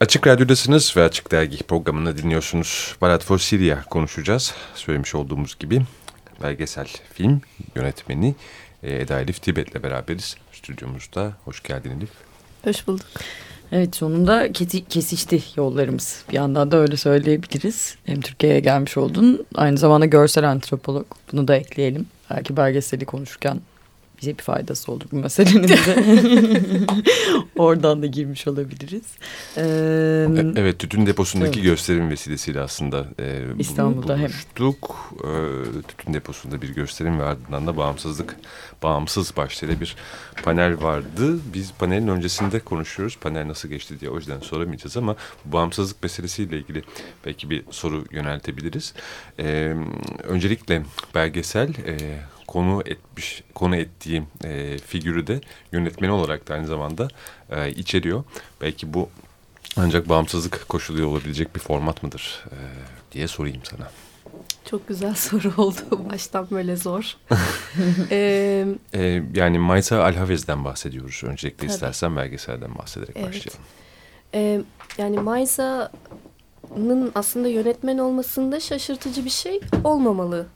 Açık Radyo'dasınız ve Açık Dergi programını dinliyorsunuz. Barat for Syria konuşacağız. Söylemiş olduğumuz gibi belgesel film yönetmeni e, Eda Elif Tibet'le beraberiz stüdyomuzda. Hoş geldin Elif. Hoş bulduk. Evet sonunda kesi, kesişti yollarımız. Bir yandan da öyle söyleyebiliriz. Hem Türkiye'ye gelmiş oldun. Aynı zamanda görsel antropolog. Bunu da ekleyelim. Belki belgeseli konuşurken bize bir faydası olur bu meselenin de. Oradan da girmiş olabiliriz. Ee, evet tütün deposundaki evet. gösterim vesilesiyle aslında e, İstanbul'da buluştuk. Hem. E, tütün deposunda bir gösterim ve ardından da bağımsızlık, bağımsız başlığıyla bir panel vardı. Biz panelin öncesinde konuşuyoruz. Panel nasıl geçti diye o yüzden soramayacağız ama bağımsızlık meselesiyle ilgili belki bir soru yöneltebiliriz. E, öncelikle belgesel... E, konu etmiş konu ettiğim e, figürü de yönetmeni olarak da aynı zamanda e, içeriyor. Belki bu ancak bağımsızlık koşuluyor olabilecek bir format mıdır e, diye sorayım sana. Çok güzel soru oldu. Baştan böyle zor. ee, ee, yani Maysa Alhavez'den bahsediyoruz. Öncelikle tabii. istersen belgeselden bahsederek evet. başlayalım. Ee, yani Maysa'nın aslında yönetmen olmasında şaşırtıcı bir şey olmamalı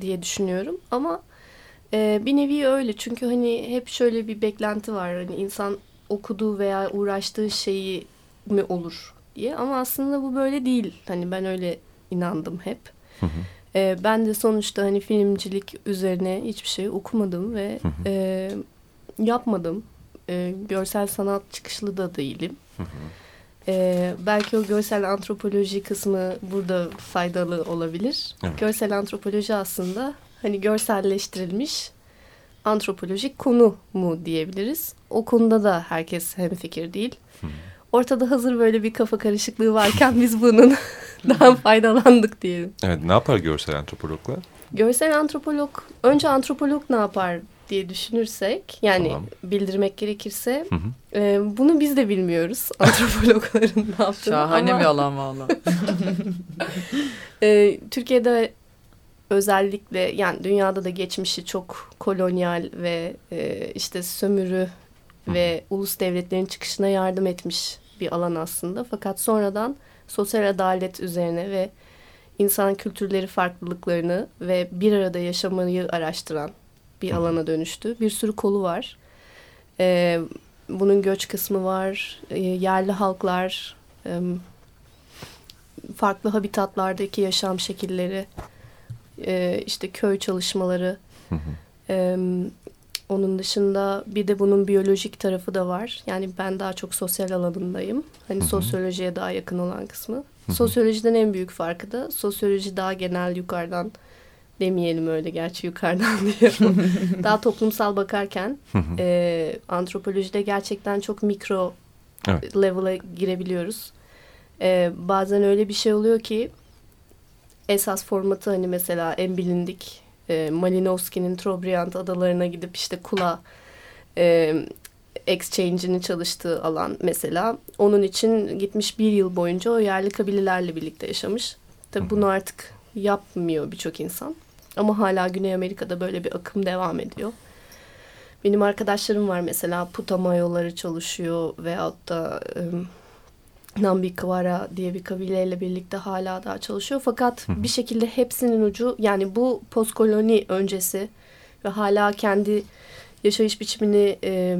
diye düşünüyorum. Ama ee, bir nevi öyle çünkü hani hep şöyle bir beklenti var hani insan okuduğu veya uğraştığı şeyi mi olur diye ama aslında bu böyle değil hani ben öyle inandım hep. Hı hı. Ee, ben de sonuçta hani filmcilik üzerine hiçbir şey okumadım ve hı hı. E, yapmadım. E, görsel sanat çıkışlı da değilim. Hı hı. Ee, belki o görsel antropoloji kısmı burada faydalı olabilir. Evet. Görsel antropoloji aslında hani görselleştirilmiş antropolojik konu mu diyebiliriz. O konuda da herkes hemfikir değil. Ortada hazır böyle bir kafa karışıklığı varken biz bunun daha faydalandık diyelim. Evet ne yapar görsel antropologlar? Görsel antropolog, önce antropolog ne yapar diye düşünürsek yani tamam. bildirmek gerekirse hı hı. E, bunu biz de bilmiyoruz antropologların ne yaptığını Şahane ama... bir alan valla. e, Türkiye'de özellikle yani dünyada da geçmişi çok kolonyal ve e, işte sömürü Hı. ve ulus devletlerin çıkışına yardım etmiş bir alan aslında. Fakat sonradan sosyal adalet üzerine ve insan kültürleri farklılıklarını ve bir arada yaşamayı araştıran bir Hı. alana dönüştü. Bir sürü kolu var. E, bunun göç kısmı var, e, yerli halklar, e, farklı habitatlardaki yaşam şekilleri e, işte köy çalışmaları. E, onun dışında bir de bunun biyolojik tarafı da var. Yani ben daha çok sosyal alanındayım. Hani sosyolojiye daha yakın olan kısmı. Sosyolojiden en büyük farkı da sosyoloji daha genel yukarıdan demeyelim öyle gerçi yukarıdan diyorum. daha toplumsal bakarken e, antropolojide gerçekten çok mikro evet. level'a girebiliyoruz. E, bazen öyle bir şey oluyor ki esas formatı hani mesela en bilindik e, Malinowski'nin Trobriand adalarına gidip işte Kula e, exchange'ini çalıştığı alan mesela. Onun için gitmiş bir yıl boyunca o yerli kabilelerle birlikte yaşamış. Tabii bunu artık yapmıyor birçok insan. Ama hala Güney Amerika'da böyle bir akım devam ediyor. Benim arkadaşlarım var mesela Putamayoları çalışıyor veyahut da... E, Nambikavara diye bir kabileyle birlikte hala daha çalışıyor. Fakat Hı. bir şekilde hepsinin ucu yani bu postkoloni öncesi ve hala kendi yaşayış biçimini e,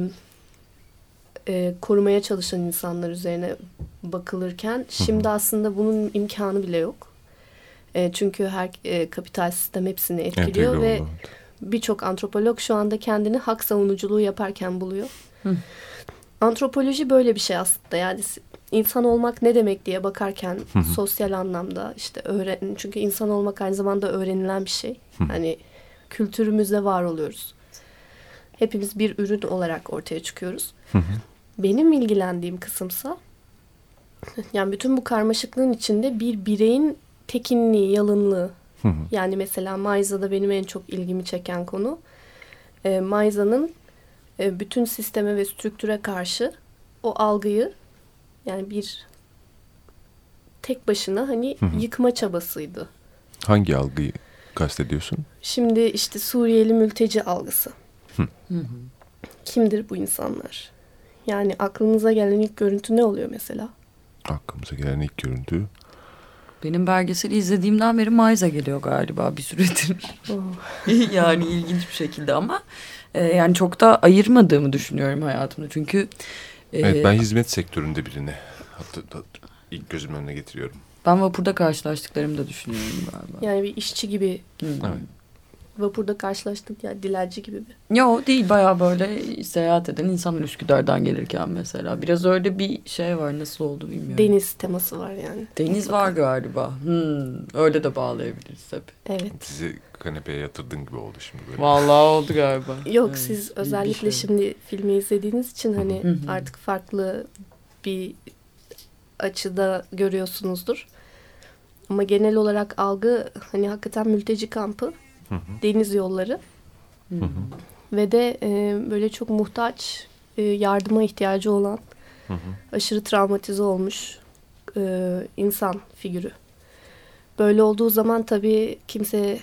e, korumaya çalışan insanlar üzerine bakılırken Hı. şimdi aslında bunun imkanı bile yok. E, çünkü her e, kapital sistem hepsini etkiliyor Entegre ve birçok antropolog şu anda kendini hak savunuculuğu yaparken buluyor. Hı. Antropoloji böyle bir şey aslında yani insan olmak ne demek diye bakarken hı hı. sosyal anlamda işte öğren çünkü insan olmak aynı zamanda öğrenilen bir şey. Hı. Hani kültürümüzde var oluyoruz. Hepimiz bir ürün olarak ortaya çıkıyoruz. Hı hı. Benim ilgilendiğim kısımsa yani bütün bu karmaşıklığın içinde bir bireyin tekinliği, yalınlığı. Hı hı. Yani mesela Mayza'da benim en çok ilgimi çeken konu e, Mayza'nın e, bütün sisteme ve strüktüre karşı o algıyı yani bir tek başına hani hı hı. yıkma çabasıydı. Hangi algıyı kastediyorsun? Şimdi işte Suriyeli mülteci algısı. Hı. Hı Kimdir bu insanlar? Yani aklınıza gelen ilk görüntü ne oluyor mesela? Aklımıza gelen ilk görüntü. Benim belgeseli izlediğimden beri Mayza geliyor galiba bir süredir. Oh. yani ilginç bir şekilde ama e, yani çok da ayırmadığımı düşünüyorum hayatımda. Çünkü e, Evet ben hizmet sektöründe birini hatta, hatta ilk gözümün önüne getiriyorum. ben vapurda karşılaştıklarımı da düşünüyorum galiba. Yani bir işçi gibi Hı. Evet. Vapurda karşılaştık yani dilenci gibi bir. Yo değil bayağı böyle seyahat eden insanlar Üsküdar'dan gelirken mesela. Biraz öyle bir şey var nasıl oldu bilmiyorum. Deniz teması var yani. Deniz var galiba. Hmm, öyle de bağlayabiliriz tabii. Evet. Bizi kanepeye yatırdın gibi oldu şimdi böyle. Vallahi oldu galiba. Yok Evet, siz bir özellikle şey. şimdi filmi izlediğiniz için hani artık farklı bir açıda görüyorsunuzdur. Ama genel olarak algı hani hakikaten mülteci kampı, Hı hı. deniz yolları Hmm. ve de e, böyle çok muhtaç, e, yardıma ihtiyacı olan, Hı hı. aşırı travmatize olmuş e, insan figürü. Böyle olduğu zaman tabii kimse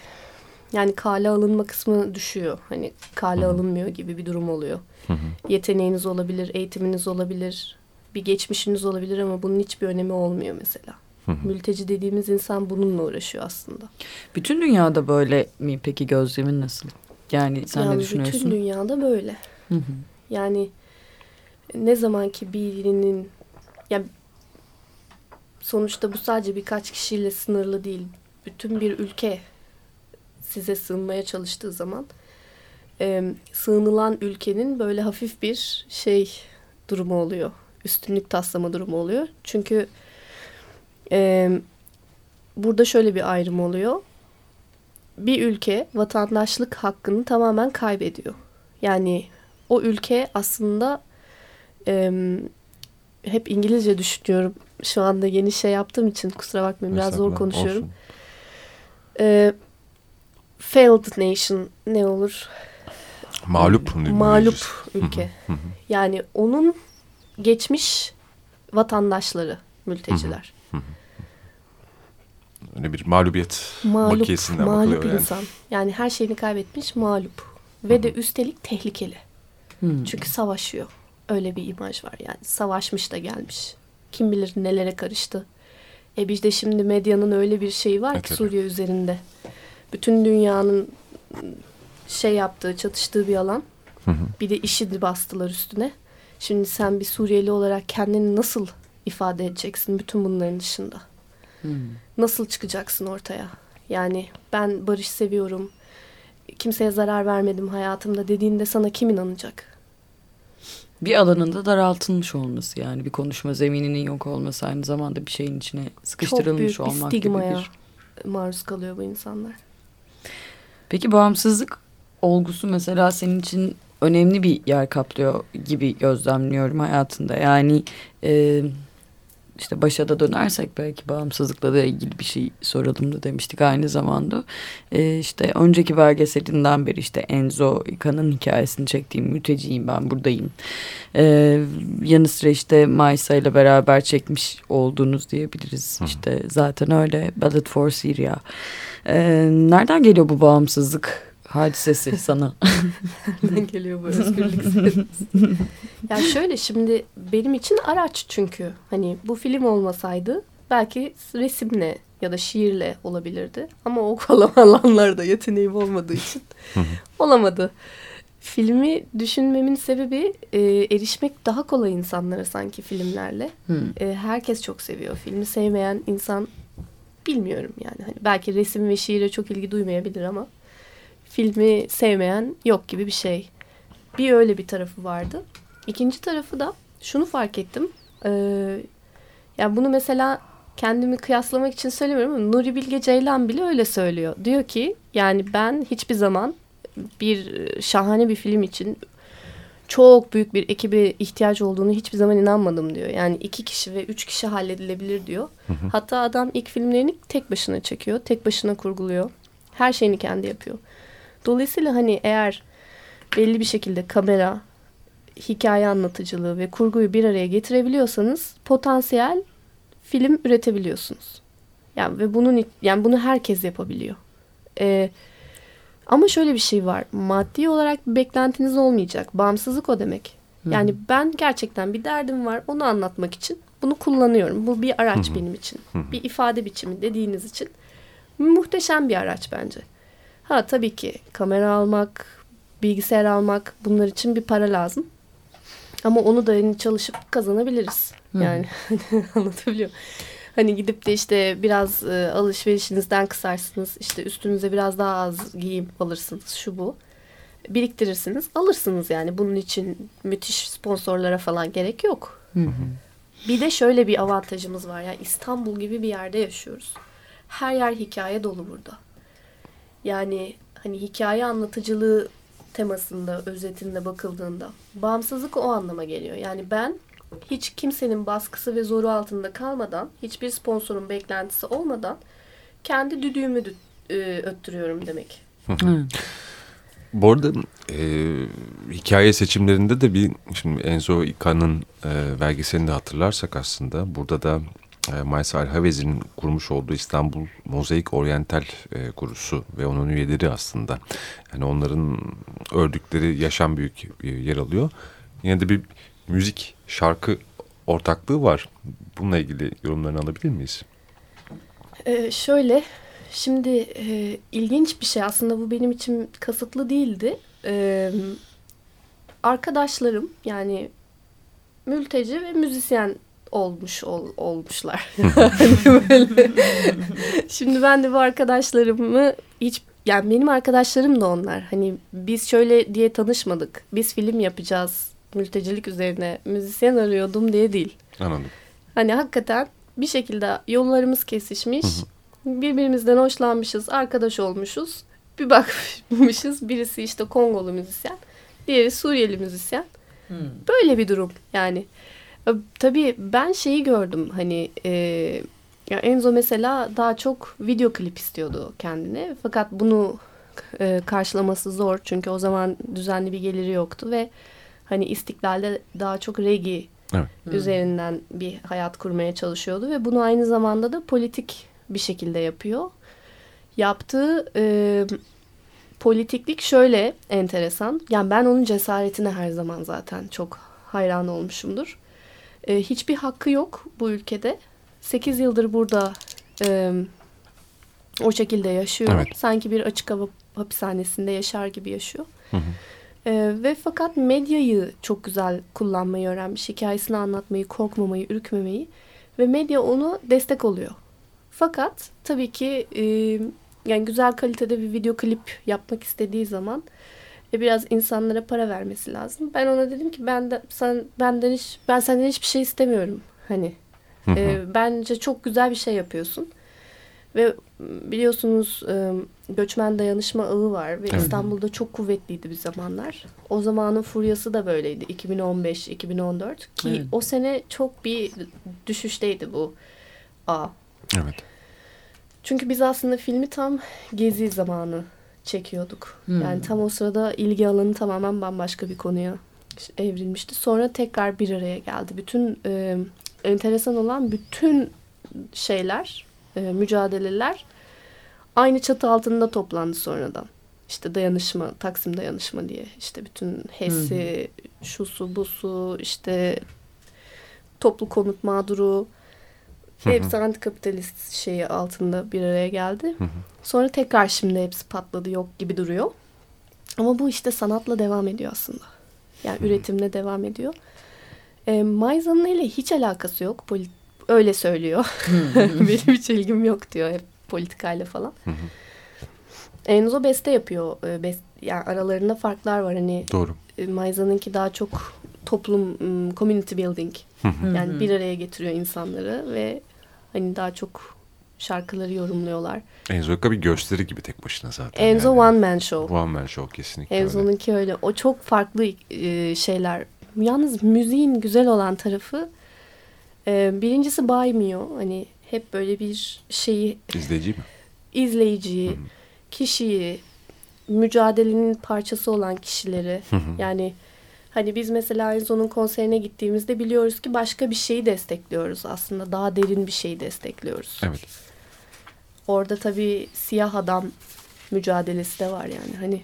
yani kale alınma kısmı düşüyor. Hani kale Hı hı. alınmıyor gibi bir durum oluyor. Hı hı. Yeteneğiniz olabilir, eğitiminiz olabilir, bir geçmişiniz olabilir ama bunun hiçbir önemi olmuyor mesela. Hı hı. Mülteci dediğimiz insan bununla uğraşıyor aslında. Bütün dünyada böyle mi peki gözlemin nasıl? Yani sen yani ne düşünüyorsun? bütün dünyada böyle. Hı hı. Yani ne zaman ki birinin yani sonuçta bu sadece birkaç kişiyle sınırlı değil. Bütün bir ülke size sığınmaya çalıştığı zaman e, sığınılan ülkenin böyle hafif bir şey durumu oluyor. Üstünlük taslama durumu oluyor. Çünkü e, burada şöyle bir ayrım oluyor. Bir ülke vatandaşlık hakkını tamamen kaybediyor. Yani o ülke aslında e, hep İngilizce düşünüyorum. Şu anda yeni şey yaptığım için kusura bakmayın biraz zor konuşuyorum. olsun. E, failed nation ne olur? Mağlup? Mağlup ülke. Yani onun geçmiş vatandaşları mülteciler. Öyle bir mağlubiyet Mağlup, bakiyesinden mağlup bakılıyor yani. insan. Yani her şeyini kaybetmiş mağlup. Ve de üstelik tehlikeli. Hmm. Çünkü savaşıyor. Öyle bir imaj var yani. Savaşmış da gelmiş. Kim bilir nelere karıştı. E bir de şimdi medyanın öyle bir şeyi var E, ki. Suriye üzerinde. Bütün dünyanın şey yaptığı, çatıştığı bir alan. Hı hı. Bir de işi bastılar üstüne. Şimdi sen bir Suriyeli olarak kendini nasıl ifade edeceksin bütün bunların dışında? Hmm. Nasıl çıkacaksın ortaya? Yani ben barış seviyorum. Kimseye zarar vermedim hayatımda dediğinde sana kim inanacak? Bir alanında daraltılmış olması yani bir konuşma zemininin yok olması aynı zamanda bir şeyin içine Çok sıkıştırılmış büyük bir olmak gibi stigmaya bir. maruz kalıyor bu insanlar. Peki bağımsızlık olgusu mesela senin için önemli bir yer kaplıyor gibi gözlemliyorum hayatında. Yani e, işte başa da dönersek belki bağımsızlıkla da ilgili bir şey soralım da demiştik aynı zamanda. E, işte önceki belgeselinden beri işte Enzo İka'nın hikayesini çektiğim mülteciyim ben buradayım. E, yanı sıra işte Maysa ile beraber çekmiş olduğunuz diyebiliriz. Hı. İşte zaten öyle Ballad for Syria. E, nereden geliyor bu bağımsızlık hadisesi sana? Nereden geliyor bu özgürlük Ya şöyle şimdi benim için araç çünkü. Hani bu film olmasaydı belki resimle ya da şiirle olabilirdi. Ama o alanlarda yeteneğim olmadığı için olamadı. Filmi düşünmemin sebebi e, erişmek daha kolay insanlara sanki filmlerle. Hmm. E, herkes çok seviyor. Filmi sevmeyen insan bilmiyorum yani. Hani belki resim ve şiire çok ilgi duymayabilir ama filmi sevmeyen yok gibi bir şey. Bir öyle bir tarafı vardı. İkinci tarafı da şunu fark ettim. Ee, yani bunu mesela kendimi kıyaslamak için söylemiyorum ama Nuri Bilge Ceylan bile öyle söylüyor. Diyor ki yani ben hiçbir zaman bir e, şahane bir film için çok büyük bir ekibe ihtiyaç olduğunu hiçbir zaman inanmadım diyor. Yani iki kişi ve üç kişi halledilebilir diyor. Hatta adam ilk filmlerini tek başına çekiyor. Tek başına kurguluyor. Her şeyini kendi yapıyor. Dolayısıyla hani eğer belli bir şekilde kamera, hikaye anlatıcılığı ve kurguyu bir araya getirebiliyorsanız potansiyel film üretebiliyorsunuz. Yani ve bunun yani bunu herkes yapabiliyor. Ee, ama şöyle bir şey var. Maddi olarak bir beklentiniz olmayacak. Bağımsızlık o demek. Yani ben gerçekten bir derdim var. Onu anlatmak için bunu kullanıyorum. Bu bir araç benim için. Bir ifade biçimi dediğiniz için muhteşem bir araç bence. Ha tabii ki kamera almak, bilgisayar almak bunlar için bir para lazım. Ama onu da hani çalışıp kazanabiliriz. Yani anlatabiliyor. Hani gidip de işte biraz e, alışverişinizden kısarsınız. İşte üstünüze biraz daha az giyim alırsınız. Şu bu. Biriktirirsiniz. Alırsınız yani. Bunun için müthiş sponsorlara falan gerek yok. Bir de şöyle bir avantajımız var. Yani İstanbul gibi bir yerde yaşıyoruz. Her yer hikaye dolu burada. Yani hani hikaye anlatıcılığı temasında, özetinde bakıldığında bağımsızlık o anlama geliyor. Yani ben hiç kimsenin baskısı ve zoru altında kalmadan, hiçbir sponsorun beklentisi olmadan kendi düdüğümü dü- e, öttürüyorum demek. Bu arada e, hikaye seçimlerinde de bir şimdi Enzo İka'nın e, belgeselini de hatırlarsak aslında burada da e, Maysa Alhavez'in kurmuş olduğu İstanbul Mozaik Oriental e, kurusu ve onun üyeleri aslında. Yani onların ördükleri yaşam büyük bir yer alıyor. Yine de bir müzik, şarkı ortaklığı var. Bununla ilgili yorumlarını alabilir miyiz? Ee, şöyle, şimdi e, ilginç bir şey aslında bu benim için kasıtlı değildi. Ee, arkadaşlarım yani mülteci ve müzisyen olmuş ol, olmuşlar. Böyle. Şimdi ben de bu arkadaşlarımı hiç yani benim arkadaşlarım da onlar. Hani biz şöyle diye tanışmadık. Biz film yapacağız mültecilik üzerine müzisyen arıyordum diye değil. Anladım. Hani hakikaten bir şekilde yollarımız kesişmiş. Birbirimizden hoşlanmışız, arkadaş olmuşuz. Bir bakmışız birisi işte Kongolu müzisyen, diğeri Suriyeli müzisyen. Böyle bir durum yani. Tabii ben şeyi gördüm hani e, ya Enzo mesela daha çok video klip istiyordu kendine. Fakat bunu e, karşılaması zor çünkü o zaman düzenli bir geliri yoktu ve hani İstiklal'de daha çok reggae Evet. üzerinden bir hayat kurmaya çalışıyordu ve bunu aynı zamanda da politik bir şekilde yapıyor. Yaptığı e, politiklik şöyle enteresan. Yani ben onun cesaretine her zaman zaten çok hayran olmuşumdur. E, hiçbir hakkı yok bu ülkede. 8 yıldır burada e, o şekilde yaşıyor. Evet. Sanki bir açık hava hapishanesinde yaşar gibi yaşıyor. Ee, ve fakat medyayı çok güzel kullanmayı öğrenmiş. Hikayesini anlatmayı, korkmamayı, ürkmemeyi. Ve medya onu destek oluyor. Fakat tabii ki e, yani güzel kalitede bir video klip yapmak istediği zaman e, biraz insanlara para vermesi lazım. Ben ona dedim ki ben de sen benden hiç ben senden hiçbir şey istemiyorum. Hani e, bence çok güzel bir şey yapıyorsun. Ve biliyorsunuz e, göçmen dayanışma ağı var ve Evet. İstanbul'da çok kuvvetliydi bir zamanlar. O zamanın furyası da böyleydi 2015-2014 ki Evet. o sene çok bir düşüşteydi bu ağ. Evet. Çünkü biz aslında filmi tam gezi zamanı çekiyorduk. Hmm. Yani tam o sırada ilgi alanı tamamen bambaşka bir konuya evrilmişti. Sonra tekrar bir araya geldi. Bütün e, enteresan olan bütün şeyler, e, mücadeleler aynı çatı altında toplandı sonradan. İşte dayanışma, Taksim dayanışma diye. İşte bütün HES'i, şusu, busu, işte toplu konut mağduru, hepsi antikapitalist şeyi altında bir araya geldi. Sonra tekrar şimdi hepsi patladı yok gibi duruyor. Ama bu işte sanatla devam ediyor aslında. Yani üretimle devam ediyor. E, Mayza'nın hele hiç alakası yok. Poli- öyle söylüyor. Benim hiç ilgim yok diyor hep politikayla falan. Enzo beste yapıyor. E, bes- yani aralarında farklar var. Hani Doğru. e, Mayza'nınki daha çok toplum, community building. Yani bir araya getiriyor insanları ve hani daha çok şarkıları yorumluyorlar. Enzo bir gösteri gibi tek başına zaten. Enzo yani. One Man Show. One Man Show kesinlikle öyle. Enzo'nunki öyle. O çok farklı e, şeyler. Yalnız müziğin güzel olan tarafı e, birincisi baymıyor. Hani hep böyle bir şeyi İzleyici mi? izleyiciyi, kişiyi, mücadelenin parçası olan kişileri. yani hani biz mesela Enzo'nun konserine gittiğimizde biliyoruz ki başka bir şeyi destekliyoruz aslında. Daha derin bir şeyi destekliyoruz. Evet. Orada tabii siyah adam mücadelesi de var yani. Hani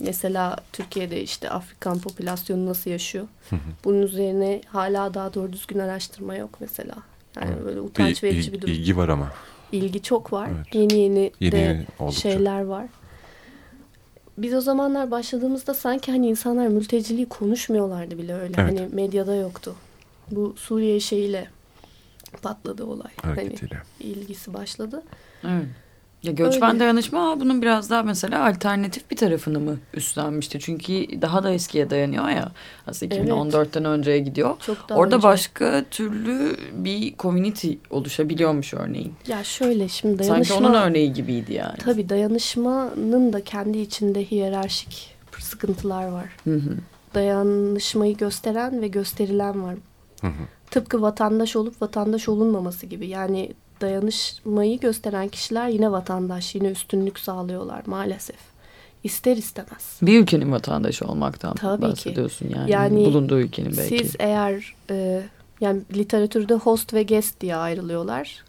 mesela Türkiye'de işte Afrikan popülasyonu nasıl yaşıyor? Bunun üzerine hala daha doğru düzgün araştırma yok mesela. Yani Evet. böyle utanç Bir verici bir durum. ilgi var ama. İlgi çok var. Evet. Yeni yeni, Yeni de yeni oldukça. şeyler var. Biz o zamanlar başladığımızda sanki hani insanlar mülteciliği konuşmuyorlardı bile öyle. Evet. Hani medyada yoktu. Bu Suriye şeyiyle patladı olay. Hareketiyle. Hani ilgisi başladı. Evet. Ya göçmen Öyle. dayanışma bunun biraz daha mesela alternatif bir tarafını mı üstlenmişti? Çünkü daha da eskiye dayanıyor ya. Aslında Evet. 2014'ten önceye gidiyor. Çok daha Orada önce- başka türlü bir community oluşabiliyormuş örneğin. Ya şöyle şimdi dayanışma... Sanki onun örneği gibiydi yani. Tabii dayanışmanın da kendi içinde hiyerarşik sıkıntılar var. Hı hı. Dayanışmayı gösteren ve gösterilen var. Hı hı. Tıpkı vatandaş olup vatandaş olunmaması gibi. Yani dayanışmayı gösteren kişiler yine vatandaş, yine üstünlük sağlıyorlar maalesef. İster istemez. Bir ülkenin vatandaşı olmaktan Tabii ki. bahsediyorsun yani. Yani Bulunduğu ülkenin belki. Siz eğer e, yani literatürde host ve guest diye ayrılıyorlar.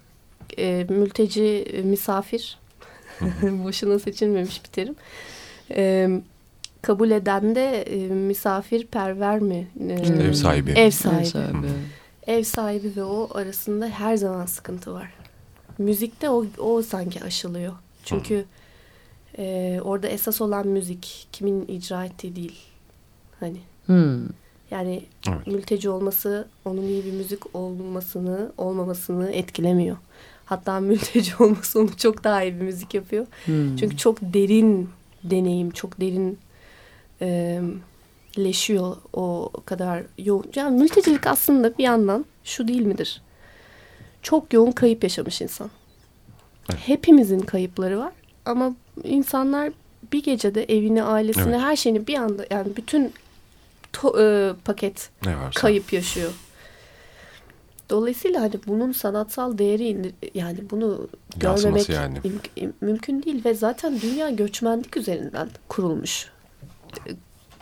E, mülteci, e, misafir. Boşuna seçilmemiş bir terim. E, kabul eden de e, misafirperver mi? E, İşte ev sahibi. Ev sahibi. Ev sahibi. Ev sahibi ve o arasında her zaman sıkıntı var. Müzikte o, o sanki aşılıyor. Çünkü e, orada esas olan müzik kimin icra ettiği değil. Hani Hmm. yani Evet. mülteci olması onun iyi bir müzik olmasını olmamasını etkilemiyor. Hatta mülteci olması onu çok daha iyi bir müzik yapıyor. Hmm. Çünkü çok derin deneyim, çok derin e, leşiyor o kadar yoğun. Yani mültecilik aslında bir yandan şu değil midir? Çok yoğun kayıp yaşamış insan. Evet. Hepimizin kayıpları var ama insanlar bir gecede evini, ailesini, Evet. her şeyini bir anda yani bütün to- e, paket kayıp yaşıyor. Dolayısıyla hani bunun sanatsal değeri indir- yani bunu görmemek yani. im- mümkün değil ve zaten dünya göçmenlik üzerinden kurulmuş.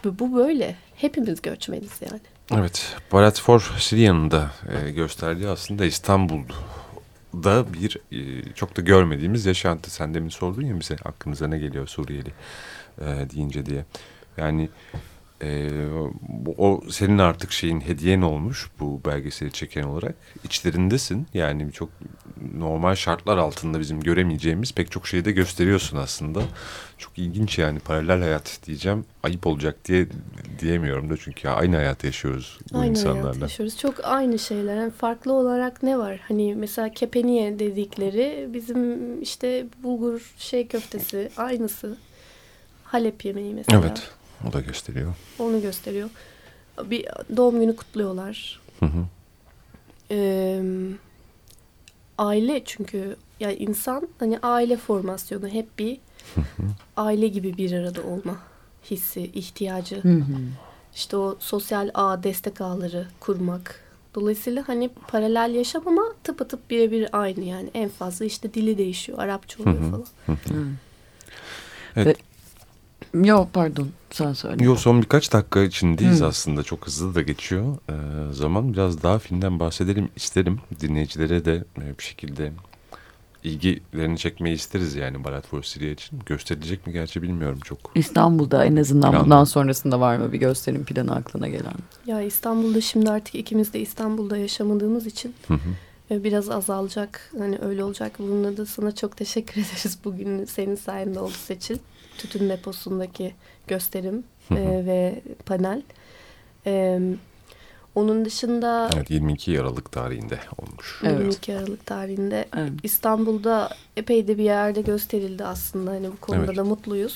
Bu böyle. Hepimiz göçmeniz yani. Evet, Barat for Syria'nın da e, gösterdiği aslında İstanbul'da bir e, çok da görmediğimiz yaşantı. Sen demin sordun ya bize aklımıza ne geliyor Suriyeli e, deyince diye. Yani e, o senin artık şeyin hediyen olmuş bu belgeseli çeken olarak. İçlerindesin yani çok normal şartlar altında bizim göremeyeceğimiz pek çok şeyi de gösteriyorsun aslında. Çok ilginç yani paralel hayat diyeceğim. Ayıp olacak diye diyemiyorum da çünkü aynı hayatı yaşıyoruz bu Aynı hayat insanlarla. yaşıyoruz. Çok aynı şeyler. Yani farklı olarak ne var? Hani mesela kepeniye dedikleri bizim işte bulgur şey köftesi aynısı. Halep yemeği mesela. Evet, o da gösteriyor. Onu gösteriyor. Bir doğum günü kutluyorlar. Hı hı. Ee, aile çünkü yani insan hani aile formasyonu hep bir aile gibi bir arada olma hissi, ihtiyacı. Hı hı. İşte o sosyal ağ, destek ağları kurmak. Dolayısıyla hani paralel yaşam ama tıpatıp birebir aynı yani. En fazla işte dili değişiyor. Arapça oluyor Hı hı. falan. Evet. Yok pardon sen söyle. Yo, son birkaç dakika içindeyiz Hı. aslında. Çok hızlı da geçiyor. Ee, zaman biraz daha filmden bahsedelim isterim. Dinleyicilere de e, bir şekilde ilgilerini çekmeyi isteriz yani Barat for Syria için. Gösterilecek mi gerçi bilmiyorum çok. İstanbul'da en azından Planlı. bundan sonrasında var mı bir gösterim planı aklına gelen? Ya İstanbul'da şimdi artık ikimiz de İstanbul'da yaşamadığımız için Hı hı. e, biraz azalacak. Hani öyle olacak. Bununla da sana çok teşekkür ederiz. Bugün senin sayende oldu seçil. Tütün deposundaki gösterim Hı hı. e, ve panel. E, onun dışında Evet 22 Aralık tarihinde olmuş. Evet. 22 Aralık tarihinde Evet. İstanbul'da epey de bir yerde gösterildi aslında. Hani bu konuda Evet. da mutluyuz.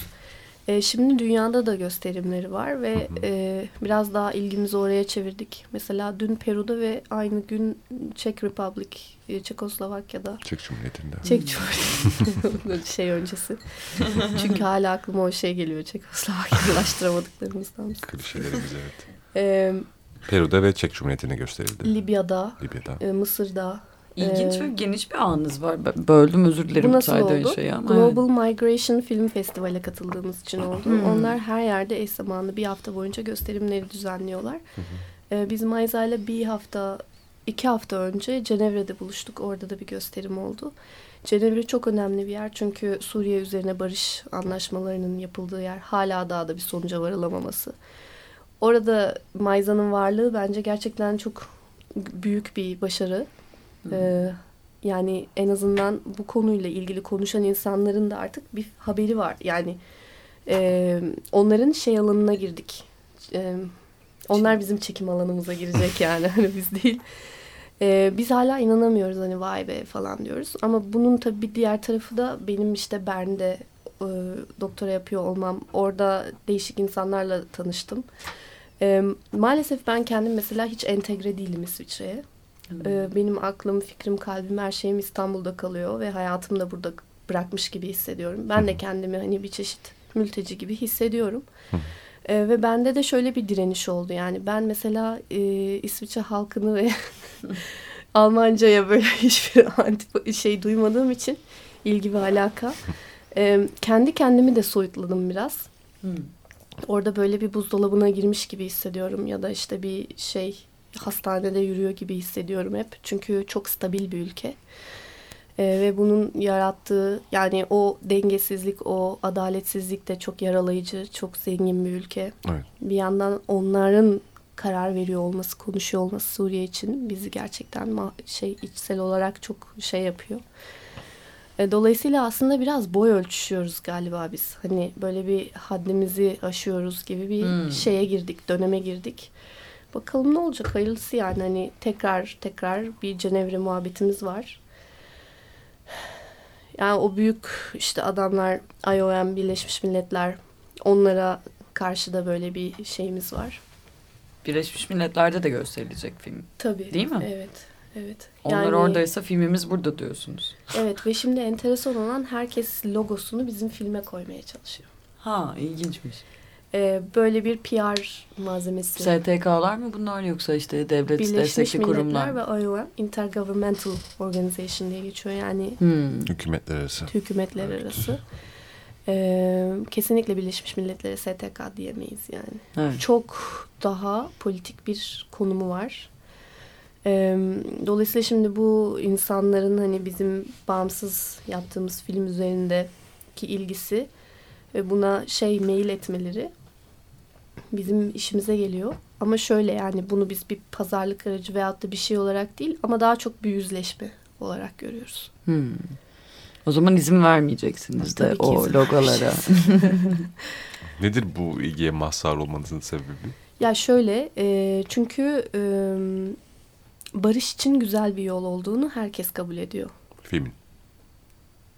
E, şimdi dünyada da gösterimleri var ve e, biraz daha ilgimizi oraya çevirdik. Mesela dün Peru'da ve aynı gün Czech Republic, e, Çekoslovakya'da. Çek Cumhuriyeti'nde. Çek Cumhuriyeti şey öncesi. Çünkü hala aklıma o şey geliyor Çekoslovakyalaştıramadıklarımızdan. Klişelerimiz evet. E, Peru'da ve Çek Cumhuriyeti'ne gösterildi. Libya'da, Libya'da. e, Mısır'da. İlginç Ee, ve geniş bir anınız var. Böldüm özür dilerim Bu nasıl oldu? şeyi ama. Global Migration Film Festivale katıldığımız için oldu. Hmm. Onlar her yerde eş zamanlı bir hafta boyunca gösterimleri düzenliyorlar. Ee, biz Mayza ile bir hafta iki hafta önce Cenevre'de buluştuk. Orada da bir gösterim oldu. Cenevre çok önemli bir yer çünkü Suriye üzerine barış anlaşmalarının yapıldığı yer hala daha da bir sonuca varılamaması. Orada Mayza'nın varlığı bence gerçekten çok büyük bir başarı. Ee, yani en azından bu konuyla ilgili konuşan insanların da artık bir haberi var. Yani e, onların şey alanına girdik. E, onlar bizim çekim alanımıza girecek yani hani biz değil. E, biz hala inanamıyoruz hani vay be falan diyoruz. Ama bunun tabii bir diğer tarafı da benim işte Bern'de e, doktora yapıyor olmam. Orada değişik insanlarla tanıştım. E, maalesef ben kendim mesela hiç entegre değilim İsviçre'ye. E, benim aklım, fikrim, kalbim, her şeyim İstanbul'da kalıyor ve hayatımı da burada bırakmış gibi hissediyorum. Ben de kendimi hani bir çeşit mülteci gibi hissediyorum. E, ve bende de şöyle bir direniş oldu. Yani ben mesela e, İsviçre halkını ve Almanca'ya böyle hiçbir antip şey duymadığım için ilgi ve alaka. E, kendi kendimi de soyutladım biraz. Hmm. Orada böyle bir buzdolabına girmiş gibi hissediyorum ya da işte bir şey hastanede yürüyor gibi hissediyorum hep. Çünkü çok stabil bir ülke. Ee, ve bunun yarattığı yani o dengesizlik, o adaletsizlik de çok yaralayıcı, çok zengin bir ülke. Evet. Bir yandan onların karar veriyor olması, konuşuyor olması Suriye için bizi gerçekten şey içsel olarak çok şey yapıyor. E, Dolayısıyla aslında biraz boy ölçüşüyoruz galiba biz. Hani böyle bir haddimizi aşıyoruz gibi bir Hmm. şeye girdik, döneme girdik. Bakalım ne olacak hayırlısı yani hani tekrar tekrar bir Cenevre muhabbetimiz var. Yani o büyük işte adamlar IOM, Birleşmiş Milletler onlara karşı da böyle bir şeyimiz var. Birleşmiş Milletler'de de gösterilecek film. Tabii. Değil mi? Evet. Evet. Onlar Yani- oradaysa filmimiz burada diyorsunuz. Evet ve şimdi enteresan olan herkes logosunu bizim filme koymaya çalışıyor. Ha ilginçmiş. Ee, böyle bir PR malzemesi. STK'lar mı bunlar yoksa işte devlet Birleşmiş destekli kurumlar Milletler mı? ve IOM Intergovernmental Organization diye geçiyor. Yani Hmm. Hükümetler arası. hükümetler arası. Ee, kesinlikle Birleşmiş Milletler'e STK diyemeyiz yani. Evet. Çok daha politik bir konumu var. Dolayısıyla şimdi bu insanların hani bizim bağımsız yaptığımız film üzerindeki ilgisi ve buna şey mail etmeleri bizim işimize geliyor. Ama şöyle yani bunu biz bir pazarlık aracı veyahut da bir şey olarak değil ama daha çok bir yüzleşme olarak görüyoruz. Hmm. O zaman izin vermeyeceksiniz de Tabii ki o izin logolara. Nedir bu ilgiye mazhar olmanızın sebebi? Ya şöyle e, çünkü e, barış için güzel bir yol olduğunu herkes kabul ediyor. Filmin,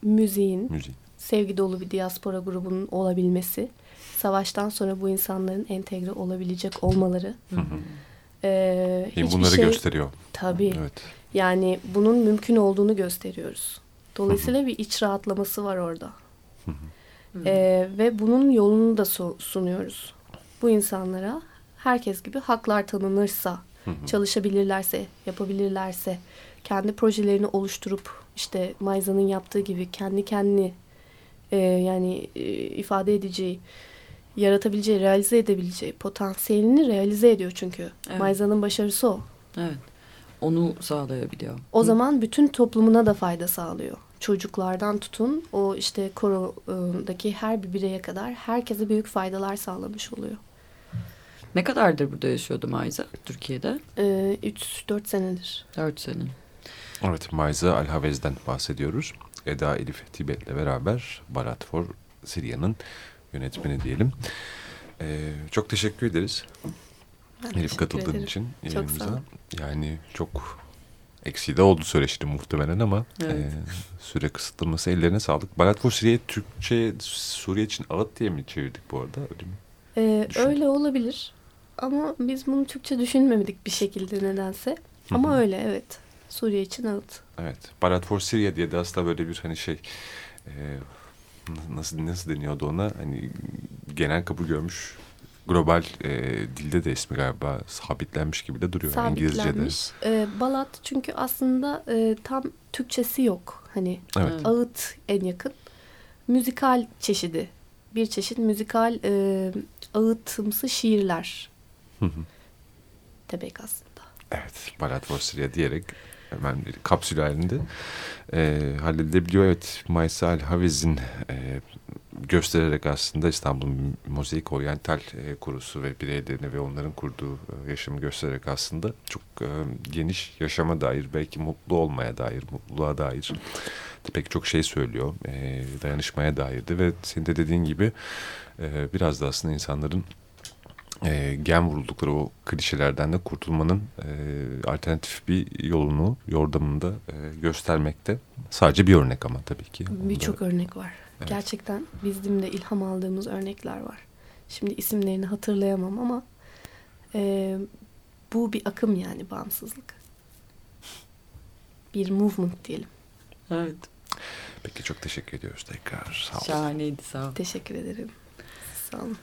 Müziğin, müziğin. sevgi dolu bir diaspora grubunun olabilmesi, savaştan sonra bu insanların entegre olabilecek olmaları. Hı hı. e, hiçbir bunları şey, gösteriyor. Tabii. Evet. Yani bunun mümkün olduğunu gösteriyoruz. Dolayısıyla bir iç rahatlaması var orada. Ee, ve bunun yolunu da su- sunuyoruz. Bu insanlara herkes gibi haklar tanınırsa, çalışabilirlerse, yapabilirlerse, kendi projelerini oluşturup işte Mayza'nın yaptığı gibi kendi kendini e, yani e, ifade edeceği, yaratabileceği, realize edebileceği potansiyelini realize ediyor çünkü. Evet. Mayza'nın başarısı o. Evet. Onu sağlayabiliyor. O zaman bütün toplumuna da fayda sağlıyor. Çocuklardan tutun o işte korodaki her bir bireye kadar herkese büyük faydalar sağlamış oluyor. Ne kadardır burada yaşıyordu Mayza Türkiye'de? Ee, 3-4 senedir. Dört sene. Evet, Mayza Alhavez'den bahsediyoruz. Eda Elif Tibet'le beraber Barat for Sirya'nın yönetmeni diyelim. Ee, çok teşekkür ederiz Ben Elif teşekkür katıldığın ederim. için Çok yayınımıza. sağ. Yani çok eksiği de oldu söyleşti muhtemelen ama Evet. e, süre kısıtlaması ellerine sağlık. Barat for Sirya'yı Türkçe Suriye için ağıt diye mi çevirdik bu arada? Öyle mi? Ee, Düşün. öyle olabilir. Ama biz bunu Türkçe düşünmemedik bir şekilde nedense. Ama öyle evet. Suriye için ağıt. Evet. Barat for Syria diye de aslında böyle bir hani şey e, nasıl nasıl deniyordu ona? Hani genel kabul görmüş global e, dilde de ismi galiba sabitlenmiş gibi de duruyor İngilizce'de. Sabitlenmiş. Ee, balat çünkü aslında e, tam Türkçesi yok. Hani. Evet. ağıt en yakın. Müzikal çeşidi. Bir çeşit müzikal e, ağıtımsı şiirler Demek aslında. Evet, Ballad for Syria diyerek hemen kapsül halinde e, halledilebiliyor. Evet, Maysal Havez'in e, göstererek aslında İstanbul Mozaik Oriental e, kurusu ve bireylerini ve onların kurduğu e, yaşamı göstererek aslında çok e, geniş yaşama dair, belki mutlu olmaya dair, mutluluğa dair pek çok şey söylüyor. E, dayanışmaya dairdi ve senin de dediğin gibi e, biraz da aslında insanların e, gen vuruldukları o klişelerden de kurtulmanın e, alternatif bir yolunu, yordamını da e, göstermekte. Sadece bir örnek ama tabii ki. Birçok örnek var. Evet. Gerçekten bizim de ilham aldığımız örnekler var. Şimdi isimlerini hatırlayamam ama e, bu bir akım yani bağımsızlık. Bir movement diyelim. Evet. Peki çok teşekkür ediyoruz tekrar. Sağ olun. Şahaneydi sağ ol. Teşekkür ederim. Sağ olun.